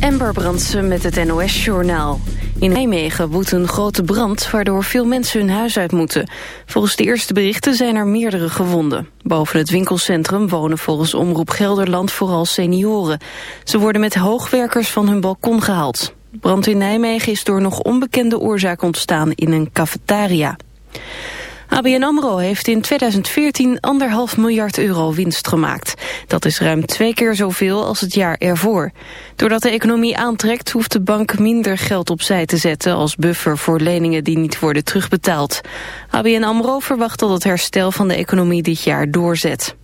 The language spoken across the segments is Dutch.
Amber Brandsen met het NOS-journaal. In Nijmegen woedt een grote brand waardoor veel mensen hun huis uit moeten. Volgens de eerste berichten zijn er meerdere gewonden. Boven het winkelcentrum wonen volgens Omroep Gelderland vooral senioren. Ze worden met hoogwerkers van hun balkon gehaald. brand in Nijmegen is door nog onbekende oorzaak ontstaan in een cafetaria. ABN AMRO heeft in 2014 anderhalf miljard euro winst gemaakt. Dat is ruim twee keer zoveel als het jaar ervoor. Doordat de economie aantrekt hoeft de bank minder geld opzij te zetten... als buffer voor leningen die niet worden terugbetaald. ABN AMRO verwacht dat het herstel van de economie dit jaar doorzet.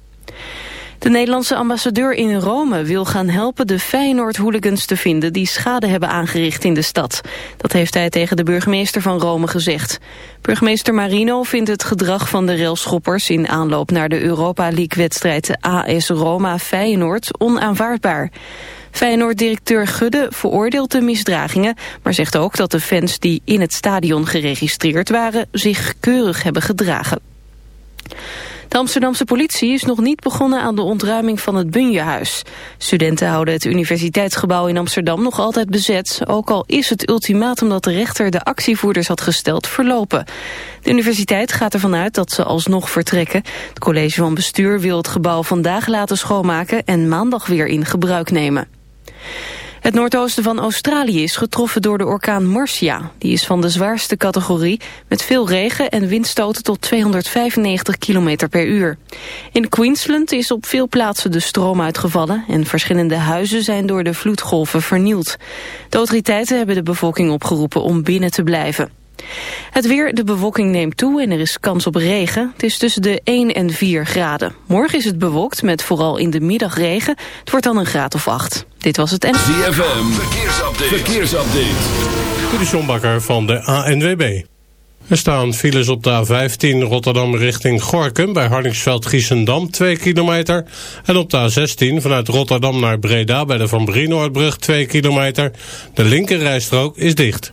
De Nederlandse ambassadeur in Rome wil gaan helpen de Feyenoord-hooligans te vinden die schade hebben aangericht in de stad. Dat heeft hij tegen de burgemeester van Rome gezegd. Burgemeester Marino vindt het gedrag van de railschoppers in aanloop naar de Europa League-wedstrijd AS Roma-Feyenoord onaanvaardbaar. Feyenoord-directeur Gudde veroordeelt de misdragingen, maar zegt ook dat de fans die in het stadion geregistreerd waren zich keurig hebben gedragen. De Amsterdamse politie is nog niet begonnen aan de ontruiming van het Bunjehuis. Studenten houden het universiteitsgebouw in Amsterdam nog altijd bezet... ook al is het ultimatum dat de rechter de actievoerders had gesteld verlopen. De universiteit gaat ervan uit dat ze alsnog vertrekken. Het college van bestuur wil het gebouw vandaag laten schoonmaken... en maandag weer in gebruik nemen. Het noordoosten van Australië is getroffen door de orkaan Marcia. Die is van de zwaarste categorie, met veel regen en windstoten tot 295 km per uur. In Queensland is op veel plaatsen de stroom uitgevallen... en verschillende huizen zijn door de vloedgolven vernield. De autoriteiten hebben de bevolking opgeroepen om binnen te blijven. Het weer, de bewolking neemt toe en er is kans op regen. Het is tussen de 1 en 4 graden. Morgen is het bewolkt met vooral in de middag regen. Het wordt dan een graad of 8. Dit was het en... ZFM, verkeersupdate. verkeersupdate. De van de ANWB. Er staan files op de A15 Rotterdam richting Gorkum... bij Hardingsveld-Giessendam 2 kilometer. En op de A16 vanuit Rotterdam naar Breda... bij de Van Brienoordbrug 2 kilometer. De linkerrijstrook is dicht.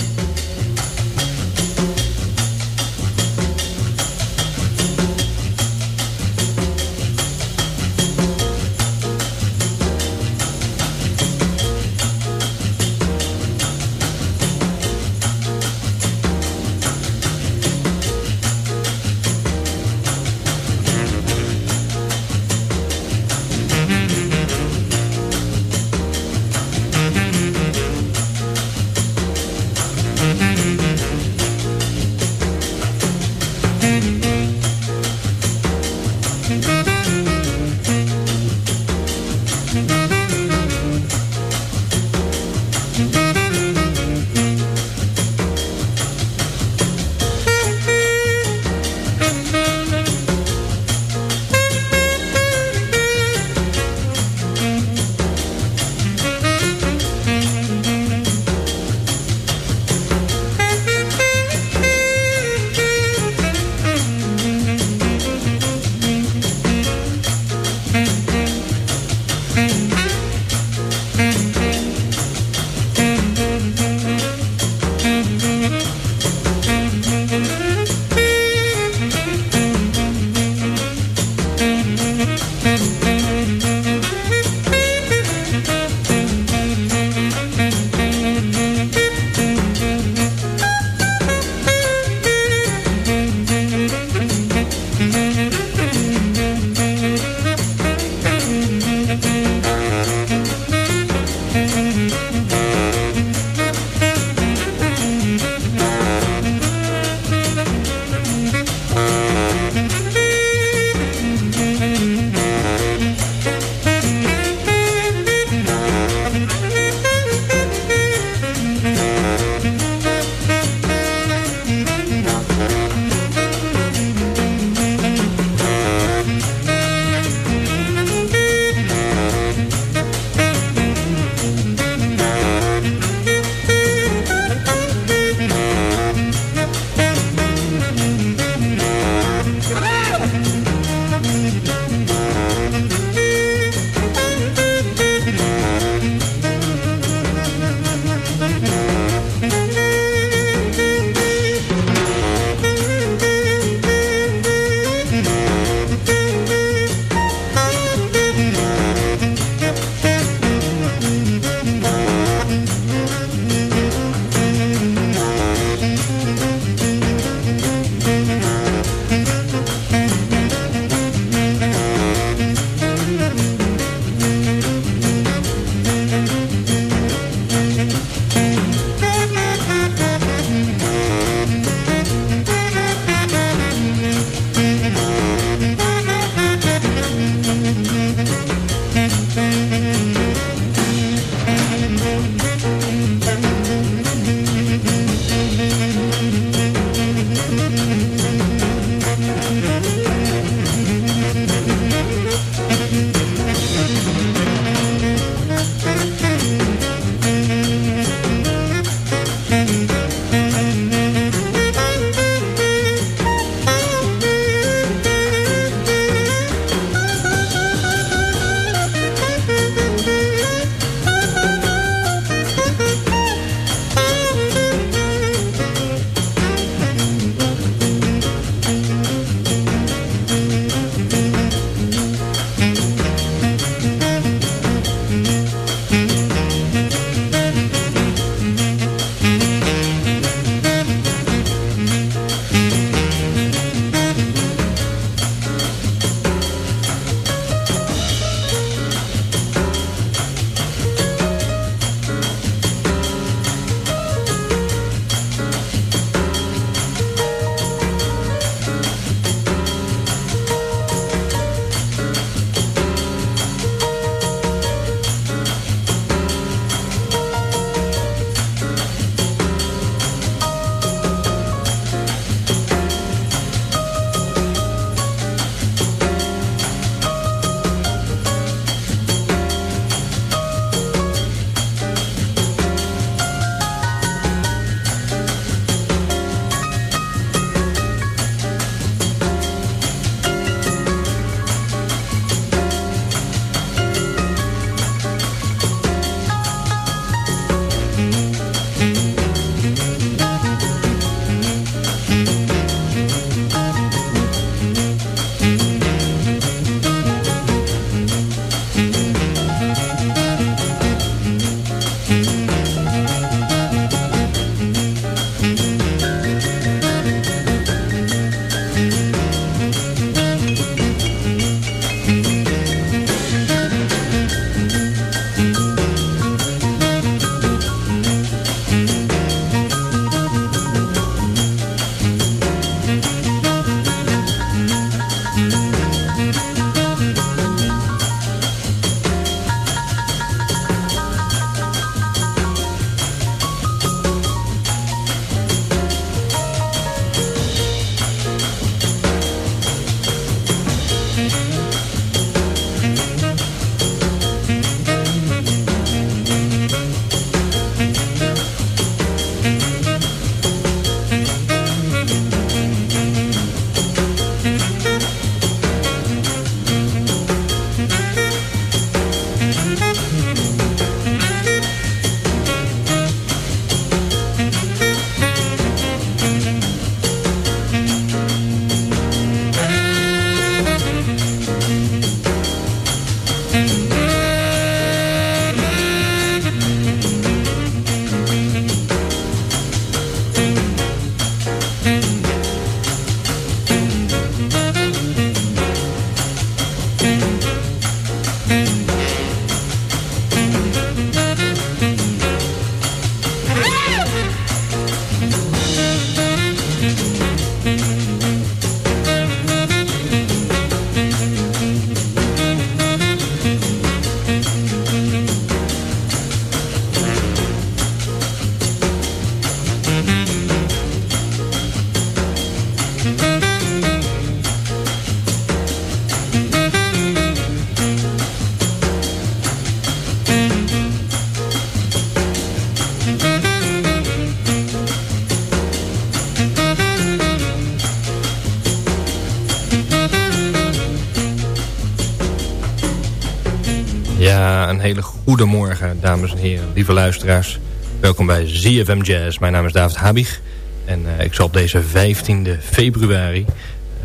Een hele goede morgen, dames en heren, lieve luisteraars. Welkom bij ZFM Jazz. Mijn naam is David Habig. En uh, ik zal op deze 15e februari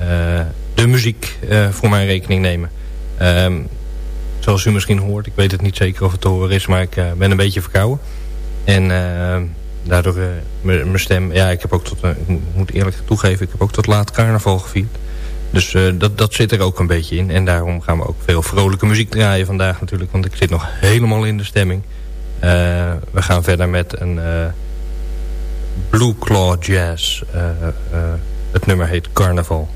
uh, de muziek uh, voor mijn rekening nemen. Um, zoals u misschien hoort, ik weet het niet zeker of het te horen is, maar ik ben een beetje verkouden. En daardoor mijn stem, ja, ik heb ook tot, ik moet eerlijk toegeven, ik heb ook tot laat carnaval gevierd. Dus uh, dat, dat zit er ook een beetje in. En daarom gaan we ook veel vrolijke muziek draaien vandaag natuurlijk. Want ik zit nog helemaal in de stemming. Uh, we gaan verder met een uh, Blue Claw Jazz. het nummer heet Carnaval.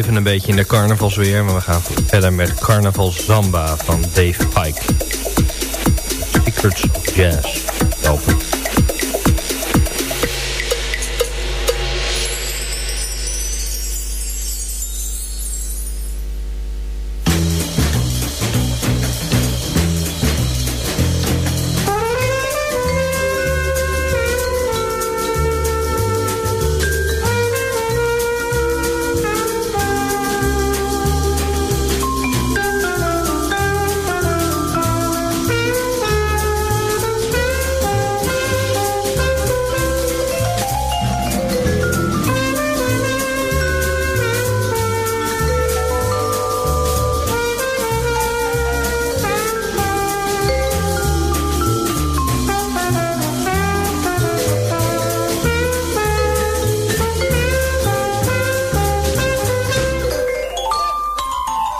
Blijven een beetje in de carnavalsweer, maar we gaan verder met Carnaval Zamba van Dave Pike. Secrets of Jazz.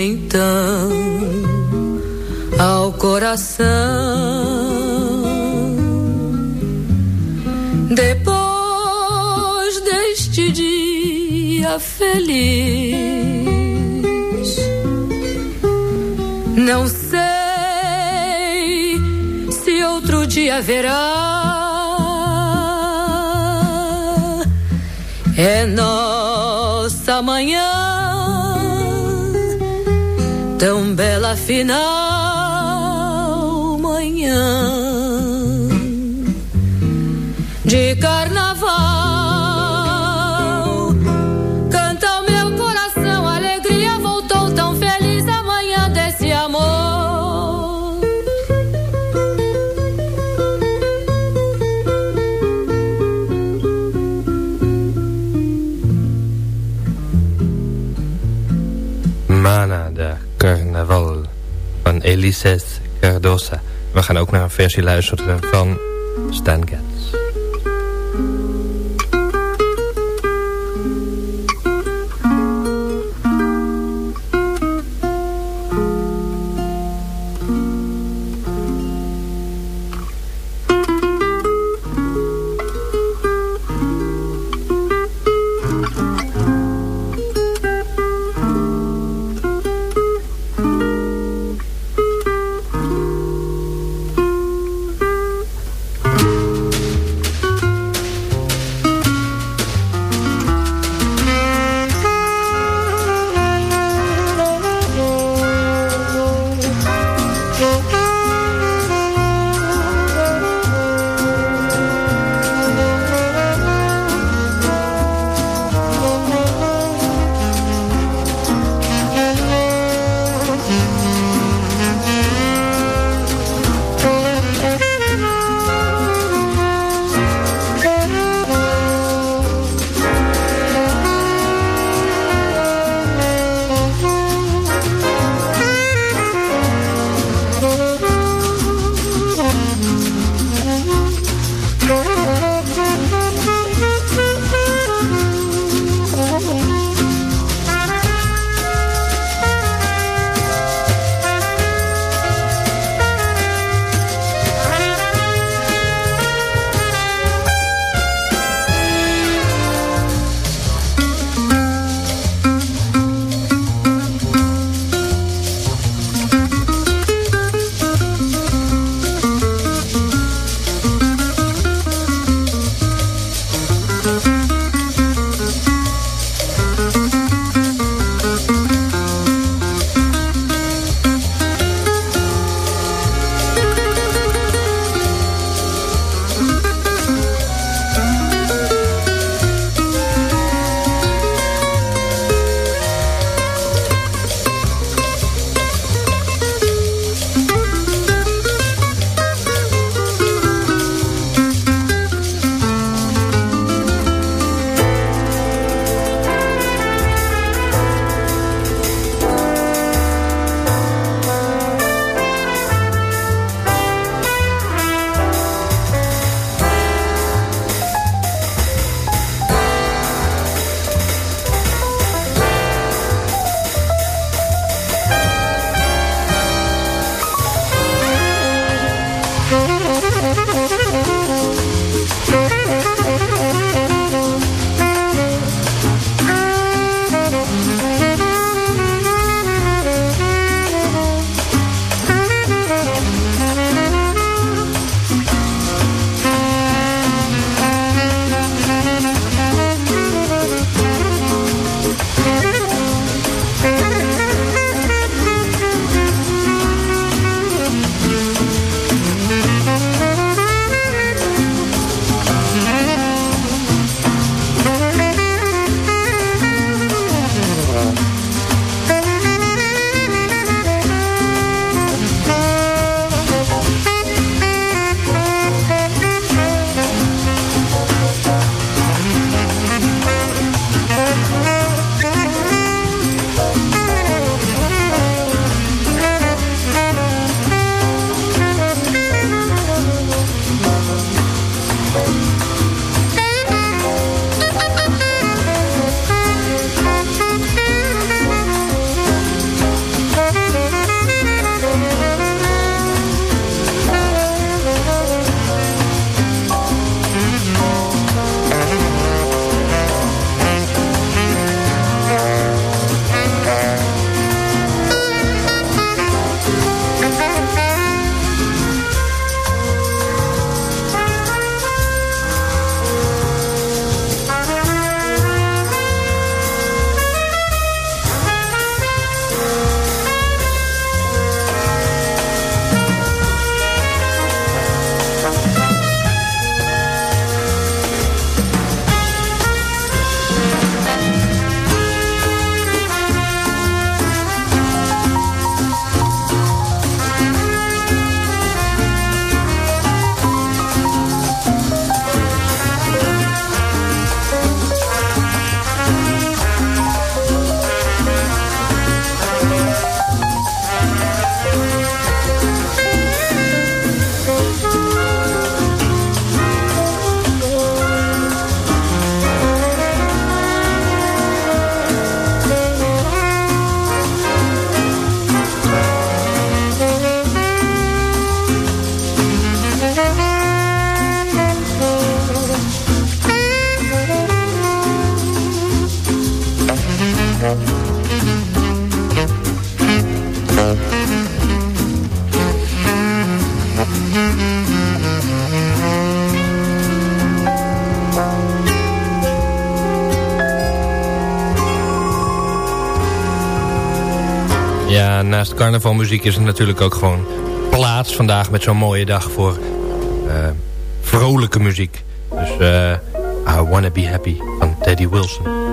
então ao coração. Depois deste dia feliz, não sei se outro dia haverá. É nossa manhã afinal, manhã. Elises Cardosa. We gaan ook naar een versie luisteren van Stan. Naast carnavalmuziek is er natuurlijk ook gewoon plaats vandaag met zo'n mooie dag voor uh, vrolijke muziek. Dus uh, I Wanna Be Happy van Teddy Wilson.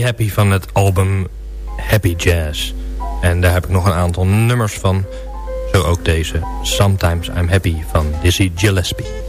Happy van het album Happy Jazz. En daar heb ik nog een aantal nummers van. Zo ook deze Sometimes I'm Happy van Dizzy Gillespie.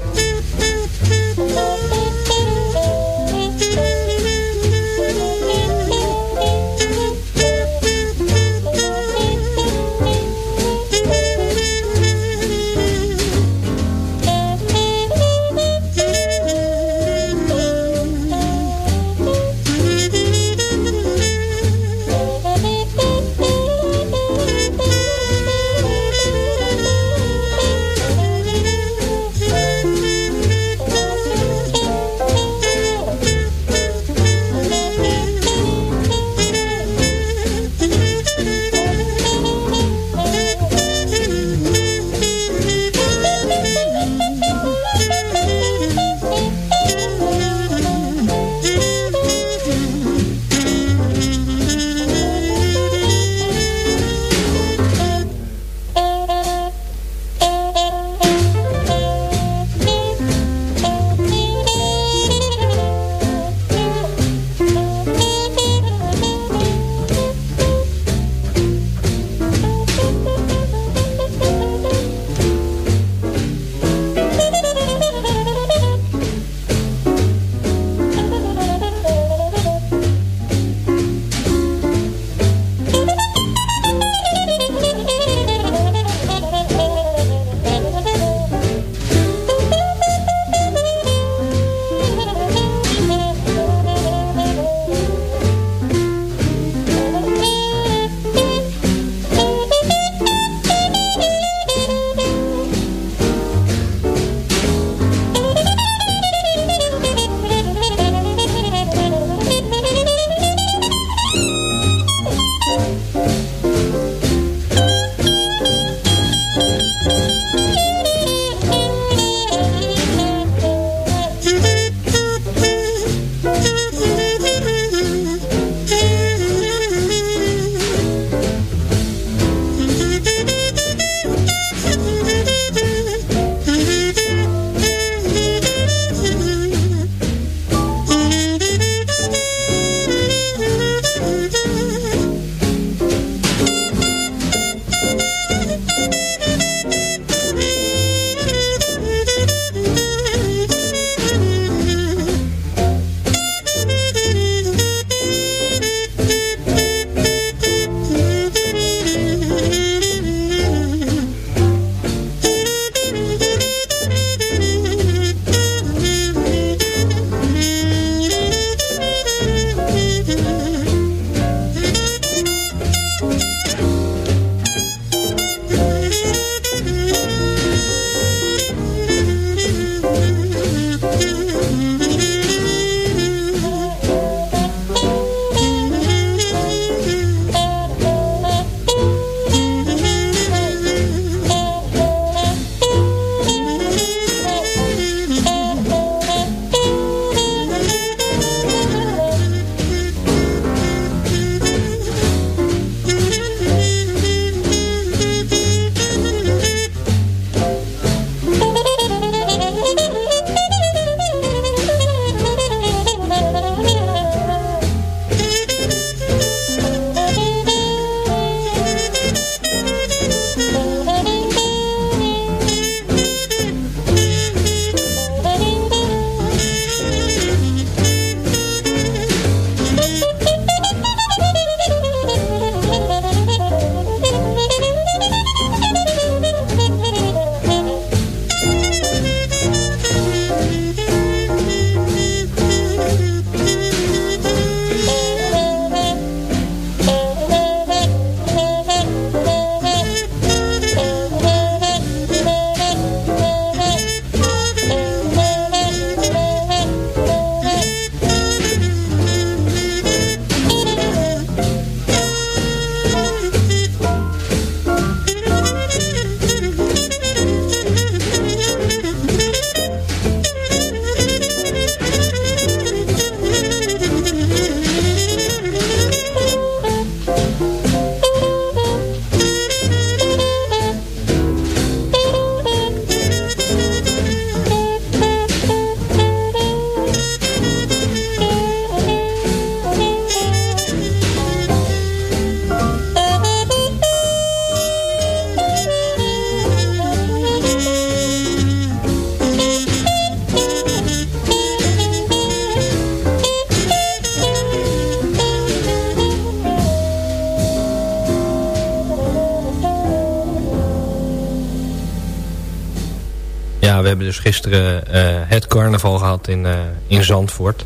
Gisteren het carnaval gehad in, in Zandvoort.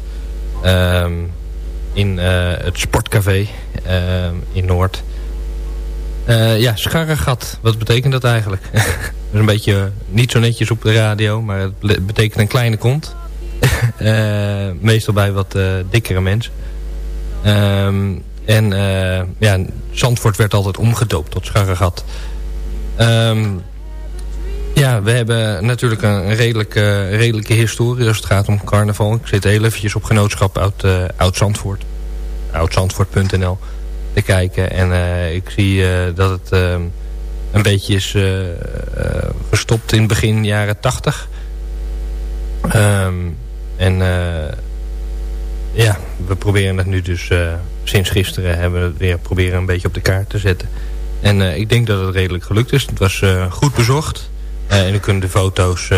Ehm, in het Sportcafé in Noord. ja, scharregat. Wat betekent dat eigenlijk? dat is een beetje niet zo netjes op de radio, maar het betekent een kleine kont. meestal bij wat dikkere mensen. Um, en uh, ja, Zandvoort werd altijd omgedoopt tot Scharregat. Um, ja, we hebben natuurlijk een redelijke, redelijke historie als het gaat om carnaval. Ik zit heel eventjes op genootschap uit uh, Oud-Zandvoort. Oudzandvoort.nl te kijken. En uh, ik zie dat het een beetje is gestopt in begin jaren tachtig. Um, en ja, we proberen het nu dus sinds gisteren hebben we het weer proberen een beetje op de kaart te zetten. En ik denk dat het redelijk gelukt is. Het was goed bezocht. En u kunt de foto's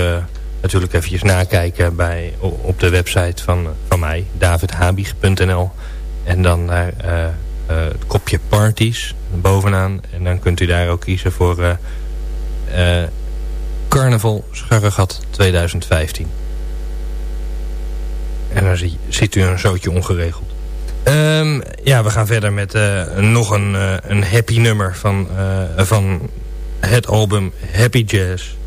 natuurlijk eventjes nakijken bij, op de website van, van mij, davidhabig.nl. En dan naar het kopje parties bovenaan. En dan kunt u daar ook kiezen voor Carnaval Scharregat 2015. En dan ziet u een zootje ongeregeld. Um, ja, we gaan verder met nog een, een happy nummer van, van het album Happy Jazz.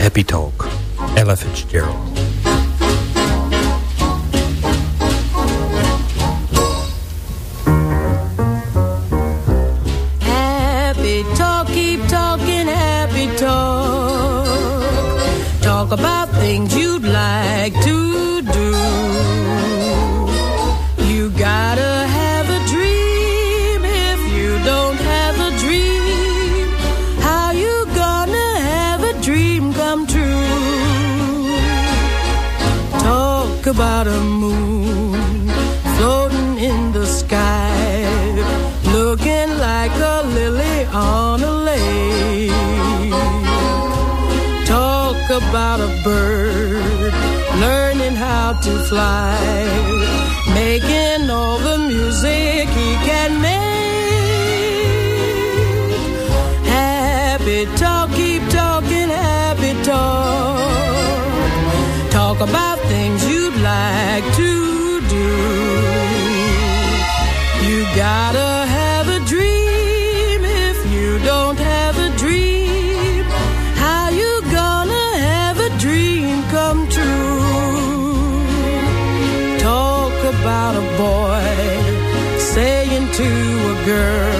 Happy Talk. Ella Fitzgerald. Happy talk, keep talking happy talk. Talk about things you'd like to fly, to a girl,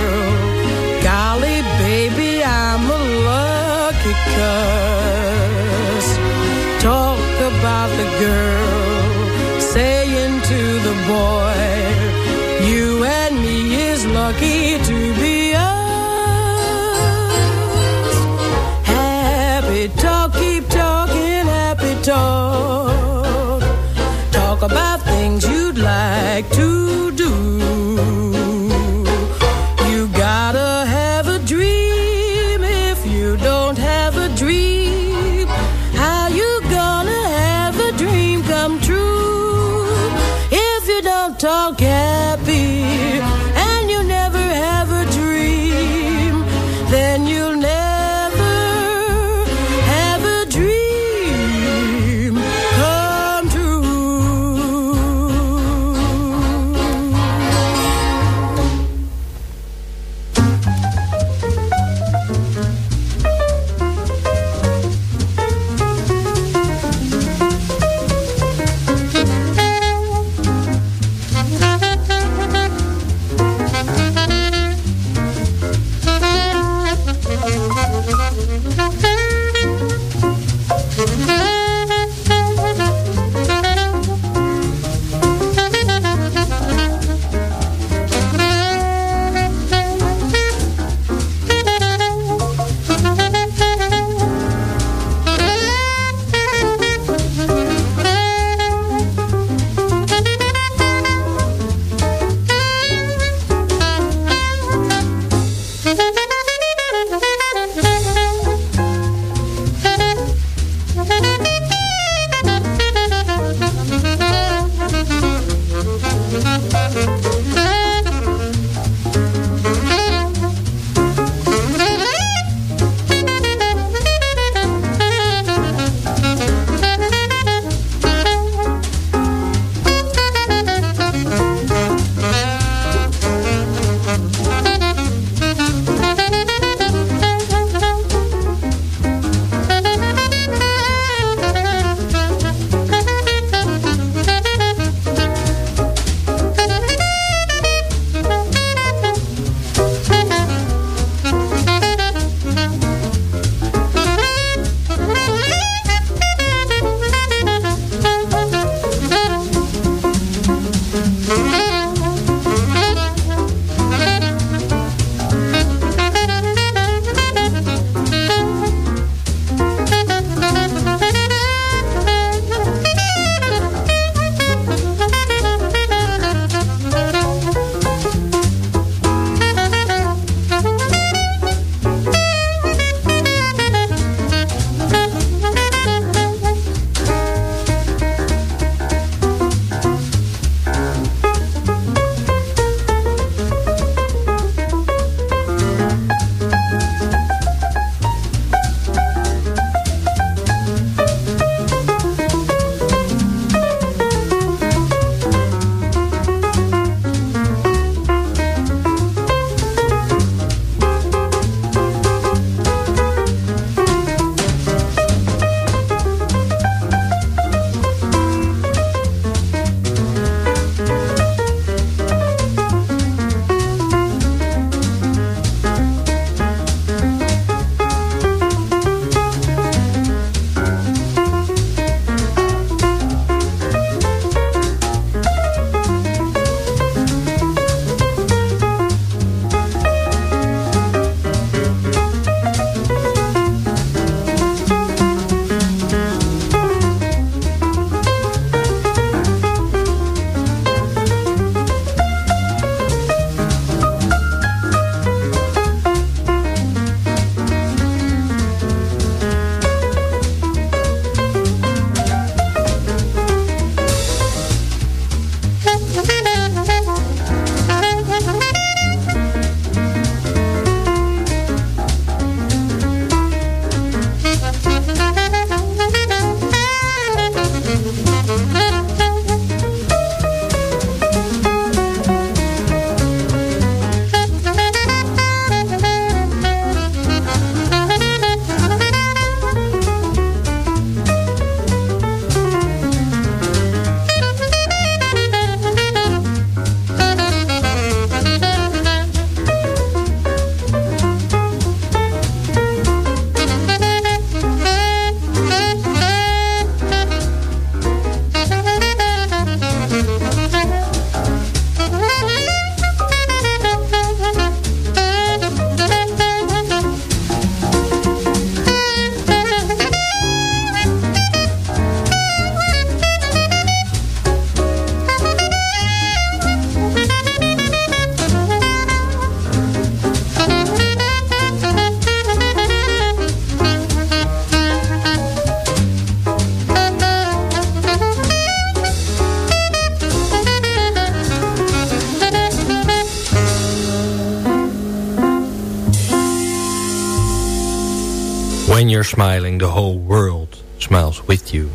Smiling, the whole world smiles with you.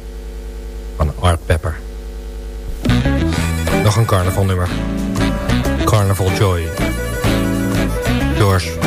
Van Art Pepper. Nog een carnavalnummer. Carnival Joy. George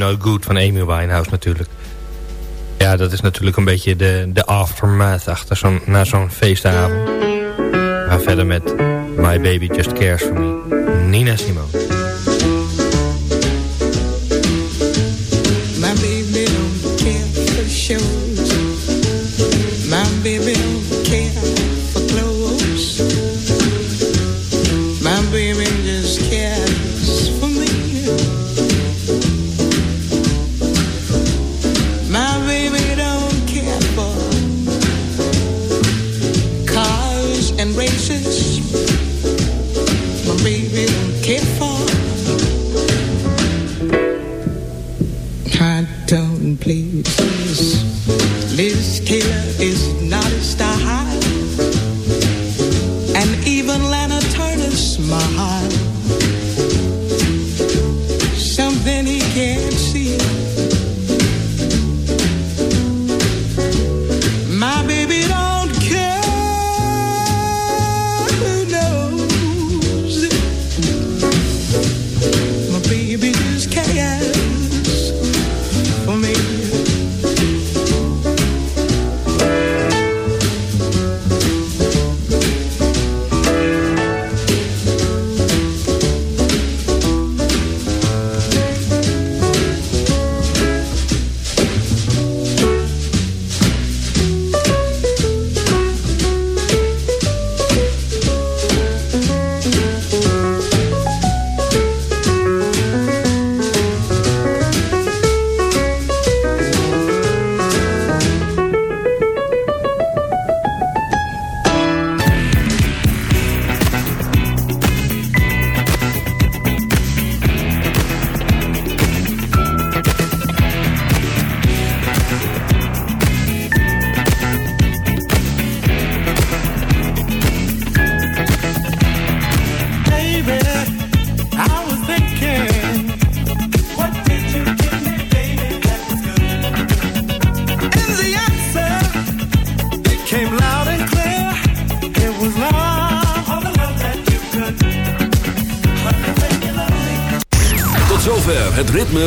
No Good van Amy Winehouse natuurlijk. Ja, dat is natuurlijk een beetje de, de aftermath achter zo'n na zo'n feestavond. Gaan verder met My Baby Just Cares For Me. Nina Simone. Taylor is not a star, and even